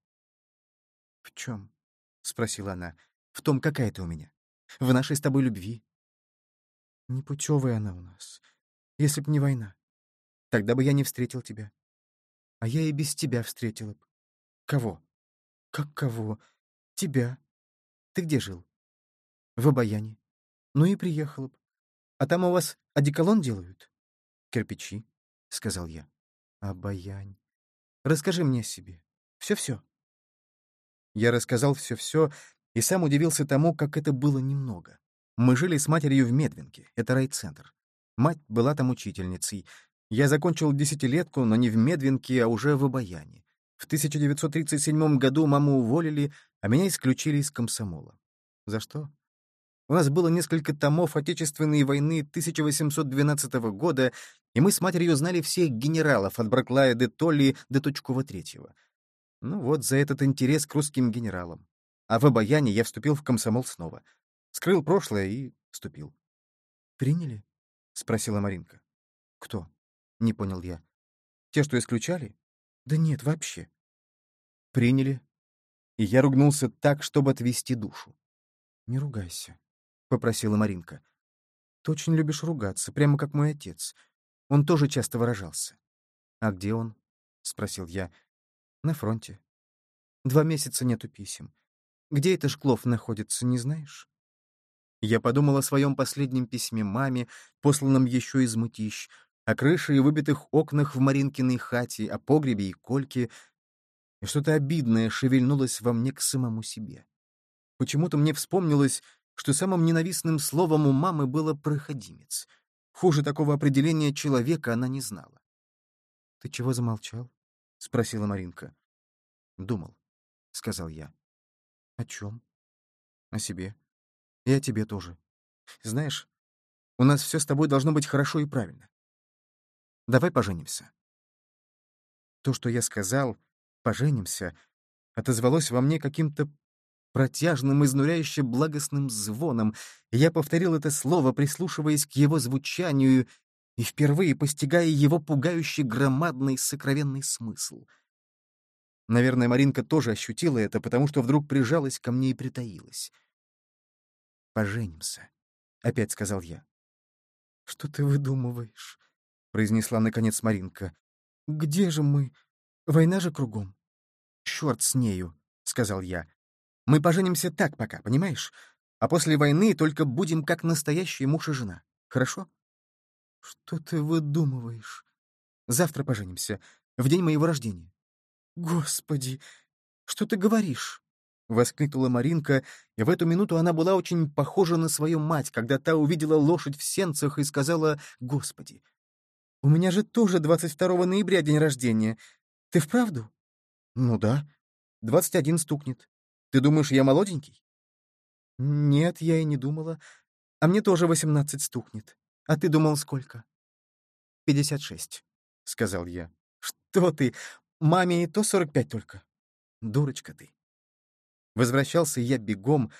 «В чем?» — спросила она. «В том, какая ты у меня в нашей с тобой любви. Непутевая она у нас, если б не война. Тогда бы я не встретил тебя. А я и без тебя встретила б. Кого? Как кого? Тебя. Ты где жил? В Обаяне. Ну и приехала б. А там у вас одеколон делают? Кирпичи, — сказал я. Обаянь. Расскажи мне о себе. Все-все. Я рассказал все-все, и сам удивился тому, как это было немного. Мы жили с матерью в Медвинке, это райцентр. Мать была там учительницей. Я закончил десятилетку, но не в Медвинке, а уже в Обаяне. В 1937 году маму уволили, а меня исключили из комсомола. За что? У нас было несколько томов Отечественной войны 1812 года, и мы с матерью знали всех генералов, от Браклая де Толли до Точкова третьего. Ну вот за этот интерес к русским генералам. А в обаянии я вступил в комсомол снова. Скрыл прошлое и вступил. «Приняли?» — спросила Маринка. «Кто?» — не понял я. «Те, что исключали?» «Да нет, вообще». «Приняли». И я ругнулся так, чтобы отвести душу. «Не ругайся», — попросила Маринка. «Ты очень любишь ругаться, прямо как мой отец. Он тоже часто выражался». «А где он?» — спросил я. «На фронте. Два месяца нету писем. Где это Шклов находится, не знаешь? Я подумал о своем последнем письме маме, посланном еще из Мытищ, о крыше и выбитых окнах в Маринкиной хате, о погребе и кольке, и что-то обидное шевельнулось во мне к самому себе. Почему-то мне вспомнилось, что самым ненавистным словом у мамы было «проходимец». Хуже такого определения человека она не знала. «Ты чего замолчал?» — спросила Маринка. «Думал», — сказал я. О чем? О себе. И о тебе тоже. Знаешь, у нас все с тобой должно быть хорошо и правильно. Давай поженимся. То, что я сказал, поженимся, отозвалось во мне каким-то протяжным, изнуряюще благостным звоном, я повторил это слово, прислушиваясь к его звучанию и впервые постигая его пугающий громадный сокровенный смысл — Наверное, Маринка тоже ощутила это, потому что вдруг прижалась ко мне и притаилась. «Поженимся», — опять сказал я. «Что ты выдумываешь?» — произнесла наконец Маринка. «Где же мы? Война же кругом». «Черт с нею», — сказал я. «Мы поженимся так пока, понимаешь? А после войны только будем как настоящие муж и жена. Хорошо?» «Что ты выдумываешь?» «Завтра поженимся, в день моего рождения». «Господи, что ты говоришь?» — воскликнула Маринка, и в эту минуту она была очень похожа на свою мать, когда та увидела лошадь в сенцах и сказала «Господи, у меня же тоже 22 ноября день рождения. Ты вправду?» «Ну да. 21 стукнет. Ты думаешь, я молоденький?» «Нет, я и не думала. А мне тоже 18 стукнет», А ты думал, сколько?» «Пятьдесят шесть», — сказал я. «Что ты? Маме и то сорок пять только». «Дурочка ты». Возвращался я бегом,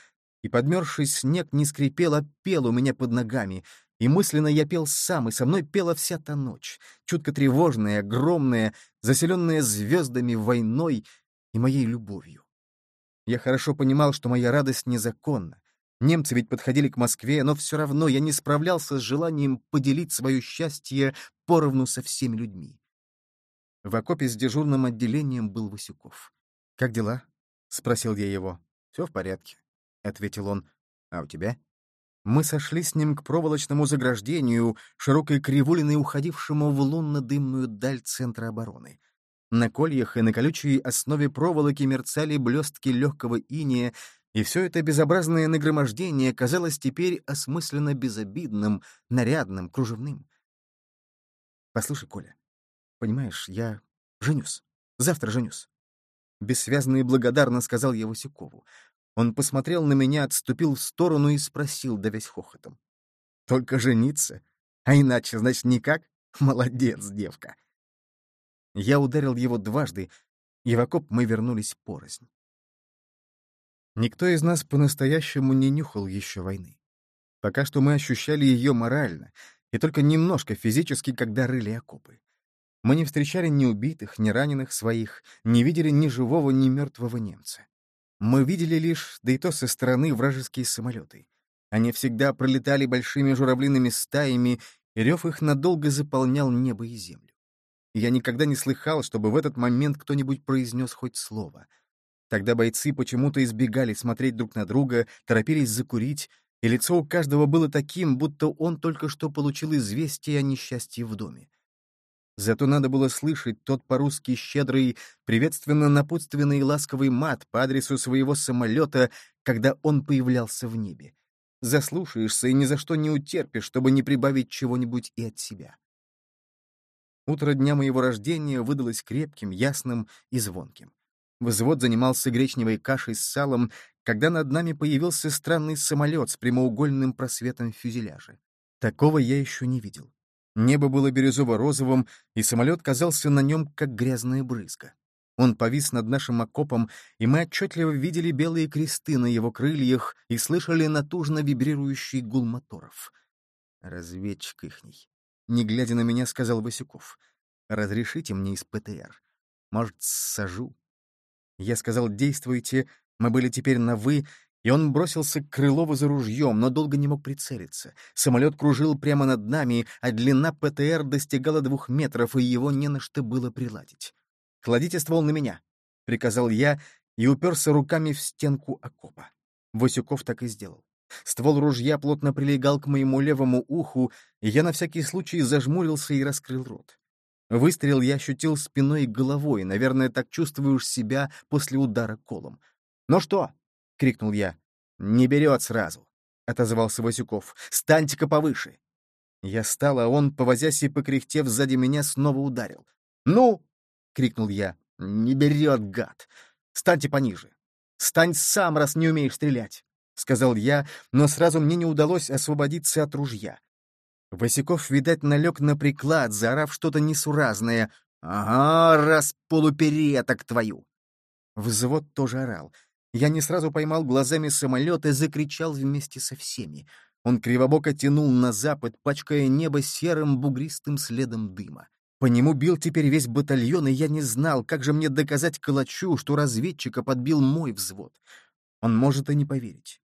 и подмерзший снег не скрипел, а пел у меня под ногами, и мысленно я пел сам, и со мной пела вся та ночь, чутко тревожная, огромная, заселенная звездами, войной и моей любовью. Я хорошо понимал, что моя радость незаконна. Немцы ведь подходили к Москве, но все равно я не справлялся с желанием поделить свое счастье поровну со всеми людьми. В окопе с дежурным отделением был Васюков. «Как дела?» — спросил я его. «Все в порядке», — ответил он. «А у тебя?» Мы сошли с ним к проволочному заграждению, широкой кривулиной, уходившему в лунно-дымную даль центра обороны. На кольях и на колючей основе проволоки мерцали блестки легкого иния, и все это безобразное нагромождение казалось теперь осмысленно безобидным, нарядным, кружевным. «Послушай, Коля, понимаешь, я женюсь. Завтра женюсь». Бессвязно и благодарно сказал я Васюкову. Он посмотрел на меня, отступил в сторону и спросил, да весь хохотом. «Только жениться? А иначе, значит, никак? Молодец, девка!» Я ударил его дважды, и в окоп мы вернулись порознь. Никто из нас по-настоящему не нюхал еще войны. Пока что мы ощущали ее морально, и только немножко физически, когда рыли окопы. Мы не встречали ни убитых, ни раненых своих, не видели ни живого, ни мертвого немца. Мы видели лишь, да и то со стороны, вражеские самолеты. Они всегда пролетали большими журавлиными стаями, и рев их надолго заполнял небо и землю. Я никогда не слыхал, чтобы в этот момент кто-нибудь произнес хоть слово. Тогда бойцы почему-то избегали смотреть друг на друга, торопились закурить, и лицо у каждого было таким, будто он только что получил известие о несчастье в доме. Зато надо было слышать тот по-русски щедрый, приветственно-напутственный и ласковый мат по адресу своего самолета, когда он появлялся в небе. Заслушаешься и ни за что не утерпишь, чтобы не прибавить чего-нибудь и от себя. Утро дня моего рождения выдалось крепким, ясным и звонким. Взвод занимался гречневой кашей с салом, когда над нами появился странный самолет с прямоугольным просветом в фюзеляже. Такого я еще не видел. Небо было бирюзово-розовым, и самолет казался на нем, как грязная брызга. Он повис над нашим окопом, и мы отчетливо видели белые кресты на его крыльях и слышали натужно вибрирующий гул моторов. Разведчик ихний. Не глядя на меня, сказал Васюков. «Разрешите мне из ПТР? Может, сажу?» Я сказал «действуйте», мы были теперь на «вы», и он бросился к Крылову за ружьем, но долго не мог прицелиться. Самолет кружил прямо над нами, а длина ПТР достигала двух метров, и его не на что было приладить. «Кладите ствол на меня», — приказал я и уперся руками в стенку окопа. Васюков так и сделал. Ствол ружья плотно прилегал к моему левому уху, и я на всякий случай зажмурился и раскрыл рот. Выстрел я ощутил спиной и головой, наверное, так чувствуешь себя после удара колом. «Ну что?» — крикнул я. «Не берет сразу», — отозвался Васюков. «Станьте-ка повыше». Я стал, а он, повозясь и покряхтев сзади меня, снова ударил. «Ну!» — крикнул я. «Не берет, гад! Станьте пониже! Стань сам, раз не умеешь стрелять!» — сказал я, но сразу мне не удалось освободиться от ружья. Васяков, видать, налег на приклад, заорав что-то несуразное. «Ага, раз полупереток твою!» Взвод тоже орал. Я не сразу поймал глазами самолет и закричал вместе со всеми. Он кривобоко тянул на запад, пачкая небо серым бугристым следом дыма. По нему бил теперь весь батальон, и я не знал, как же мне доказать Калачу, что разведчика подбил мой взвод. Он может и не поверить.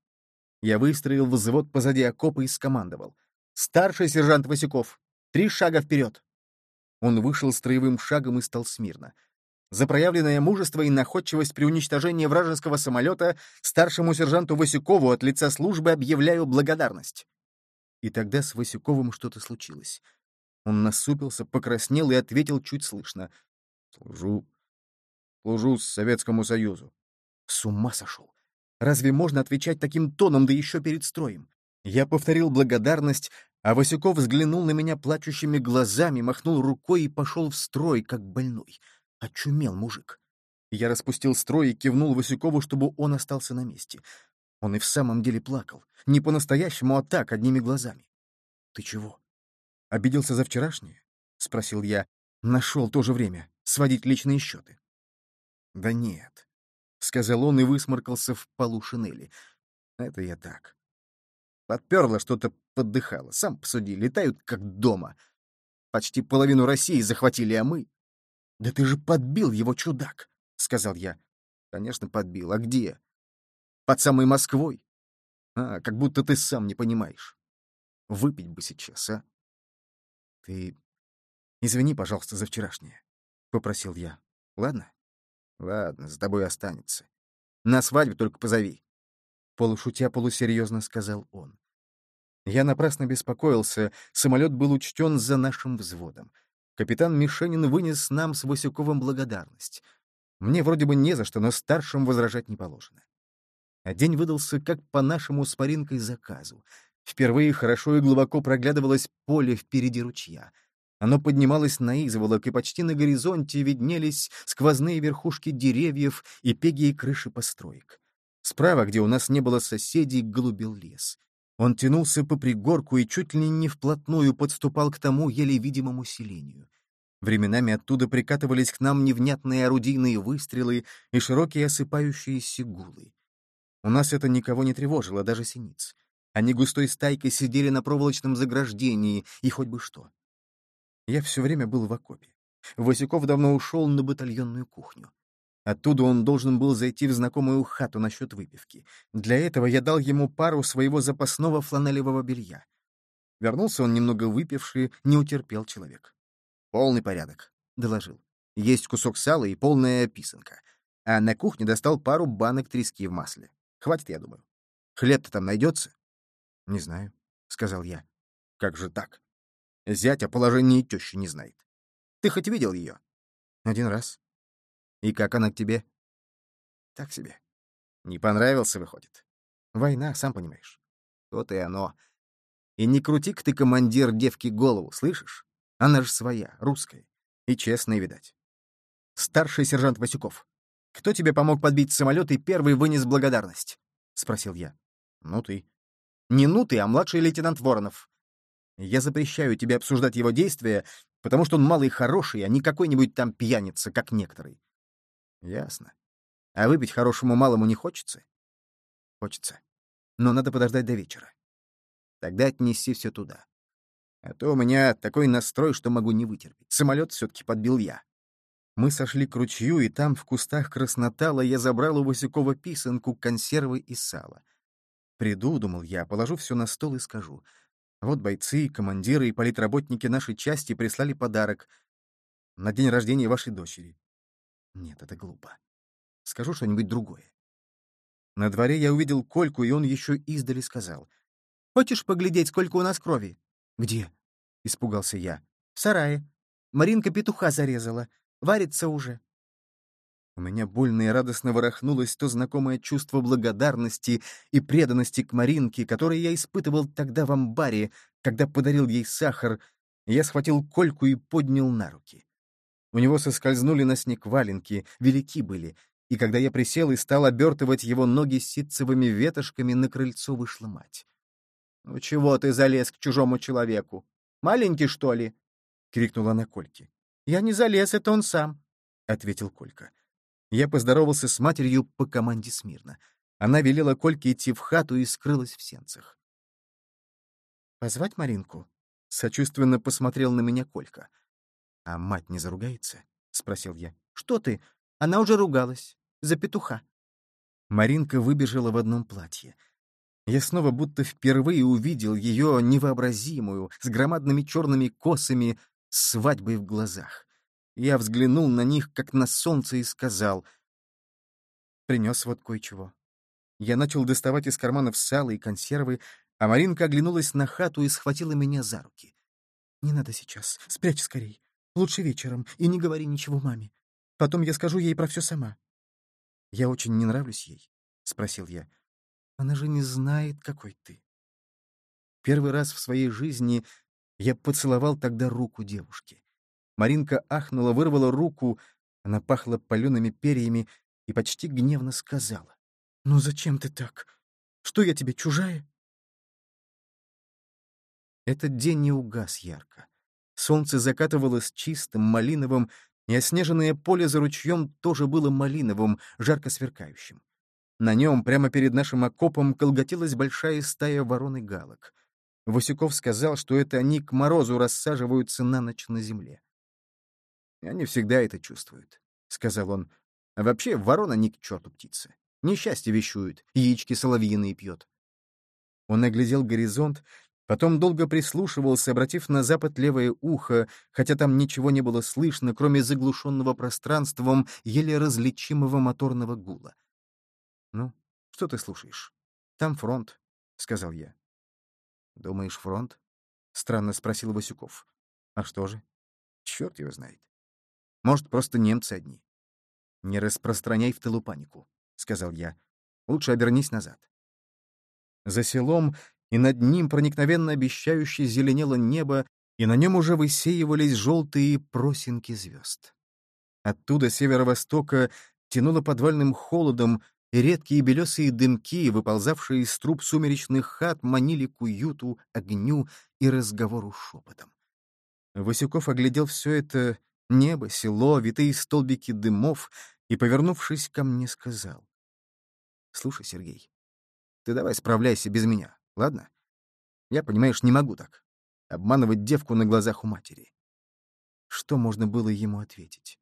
Я выстроил взвод позади окопа и скомандовал. «Старший сержант Васюков, три шага вперед!» Он вышел строевым шагом и стал смирно. За проявленное мужество и находчивость при уничтожении вражеского самолета старшему сержанту Васюкову от лица службы объявляю благодарность. И тогда с Васюковым что-то случилось. Он насупился, покраснел и ответил чуть слышно. «Служу... служу Советскому Союзу». С ума сошел. Разве можно отвечать таким тоном, да еще перед строем? Я повторил благодарность, а Васюков взглянул на меня плачущими глазами, махнул рукой и пошел в строй, как больной. Очумел мужик. Я распустил строй и кивнул Васюкову, чтобы он остался на месте. Он и в самом деле плакал. Не по-настоящему, а так, одними глазами. «Ты чего?» Обиделся за вчерашнее? — спросил я. Нашел то же время. Сводить личные счеты. Да нет, — сказал он и высморкался в полу шинели. Это я так. Подперло что-то, поддыхало. Сам посуди, летают как дома. Почти половину России захватили, а мы... «Да ты же подбил его, чудак!» — сказал я. «Конечно, подбил. А где?» «Под самой Москвой?» «А, как будто ты сам не понимаешь. Выпить бы сейчас, а?» «Ты извини, пожалуйста, за вчерашнее», — попросил я. «Ладно?» «Ладно, с тобой останется. На свадьбу только позови». Полушутя, полусерьезно сказал он. Я напрасно беспокоился, самолет был учтен за нашим взводом. Капитан Мишенин вынес нам с Васюковым благодарность. Мне вроде бы не за что, но старшим возражать не положено. А день выдался как по нашему с Паринкой заказу. Впервые хорошо и глубоко проглядывалось поле впереди ручья. Оно поднималось на изволок, и почти на горизонте виднелись сквозные верхушки деревьев и пеги и крыши построек. Справа, где у нас не было соседей, голубел лес. Он тянулся по пригорку и чуть ли не вплотную подступал к тому еле видимому селению. Временами оттуда прикатывались к нам невнятные орудийные выстрелы и широкие осыпающиеся гулы. У нас это никого не тревожило, даже синиц. Они густой стайкой сидели на проволочном заграждении, и хоть бы что. Я все время был в окопе. Васюков давно ушел на батальонную кухню. Оттуда он должен был зайти в знакомую хату насчет выпивки. Для этого я дал ему пару своего запасного фланелевого белья. Вернулся он немного выпивший, не утерпел человек. «Полный порядок», — доложил. «Есть кусок сала и полная писанка. А на кухне достал пару банок трески в масле. Хватит, я думаю. Хлеб-то там найдется?» «Не знаю», — сказал я. «Как же так? Зять о положении тещи не знает. Ты хоть видел ее?» «Один раз», и как она к тебе? Так себе. Не понравился, выходит. Война, сам понимаешь. Вот и оно. И не крути-ка ты, командир девки, голову, слышишь? Она же своя, русская. И честная, видать. Старший сержант Васюков. Кто тебе помог подбить самолет и первый вынес благодарность? Спросил я. Ну ты. Не ну ты, а младший лейтенант Воронов. Я запрещаю тебе обсуждать его действия, потому что он малый хороший, а не какой-нибудь там пьяница, как некоторые. Ясно. А выпить хорошему малому не хочется? Хочется. Но надо подождать до вечера. Тогда отнеси все туда. А то у меня такой настрой, что могу не вытерпеть. Самолет все-таки подбил я. Мы сошли к ручью, и там, в кустах краснотала, я забрал у Васюкова писанку, консервы и сало. Приду, думал я, положу все на стол и скажу. Вот бойцы, командиры и политработники нашей части прислали подарок на день рождения вашей дочери. Нет, это глупо. Скажу что-нибудь другое. На дворе я увидел Кольку, и он еще издали сказал. «Хочешь поглядеть, сколько у нас крови?» «Где?» — испугался я. «В сарае. Маринка петуха зарезала. Варится уже». У меня больно и радостно ворохнулось то знакомое чувство благодарности и преданности к Маринке, которое я испытывал тогда в амбаре, когда подарил ей сахар, я схватил Кольку и поднял на руки. У него соскользнули на снег валенки, велики были, и когда я присел и стал обертывать его ноги ситцевыми ветошками, на крыльцо вышла мать. «Ну чего ты залез к чужому человеку? Маленький, что ли?» — крикнула она Кольке. «Я не залез, это он сам», — ответил Колька. Я поздоровался с матерью по команде смирно. Она велела Кольке идти в хату и скрылась в сенцах. «Позвать Маринку?» — сочувственно посмотрел на меня Колька. «А мать не заругается?» — спросил я. «Что ты? Она уже ругалась. За петуха». Маринка выбежала в одном платье. Я снова будто впервые увидел ее невообразимую, с громадными черными косами, свадьбой в глазах. Я взглянул на них, как на солнце, и сказал. Принес вот кое-чего. Я начал доставать из карманов сало и консервы, а Маринка оглянулась на хату и схватила меня за руки. «Не надо сейчас. Спрячь скорей. Лучше вечером, и не говори ничего маме. Потом я скажу ей про все сама. Я очень не нравлюсь ей, — спросил я. Она же не знает, какой ты. Первый раз в своей жизни я поцеловал тогда руку девушки. Маринка ахнула, вырвала руку, она пахла палеными перьями и почти гневно сказала. «Ну — зачем ты так? Что я тебе, чужая? Этот день не угас ярко. Солнце закатывалось чистым, малиновым, и оснеженное поле за ручьем тоже было малиновым, жарко сверкающим. На нем, прямо перед нашим окопом, колготилась большая стая ворон и галок. Васюков сказал, что это они к морозу рассаживаются на ночь на земле. «Они всегда это чувствуют», — сказал он. «А вообще, ворона не к черту птицы. Несчастье вещует, яички соловьиные пьет». Он оглядел горизонт, потом долго прислушивался, обратив на запад левое ухо, хотя там ничего не было слышно, кроме заглушенного пространством еле различимого моторного гула. «Ну, что ты слушаешь? Там фронт», — сказал я. «Думаешь, фронт?» — странно спросил Васюков. «А что же?» «Черт его знает. Может, просто немцы одни». «Не распространяй в тылу панику», — сказал я. «Лучше обернись назад». За селом и над ним проникновенно обещающе зеленело небо, и на нем уже высеивались желтые просинки звезд. Оттуда, северо-востока, тянуло подвальным холодом, и редкие белесые дымки, выползавшие из труб сумеречных хат, манили к уюту, огню и разговору шепотом. Васюков оглядел все это небо, село, витые столбики дымов и, повернувшись ко мне, сказал. «Слушай, Сергей, ты давай справляйся без меня, ладно? Я, понимаешь, не могу так. Обманывать девку на глазах у матери». Что можно было ему ответить?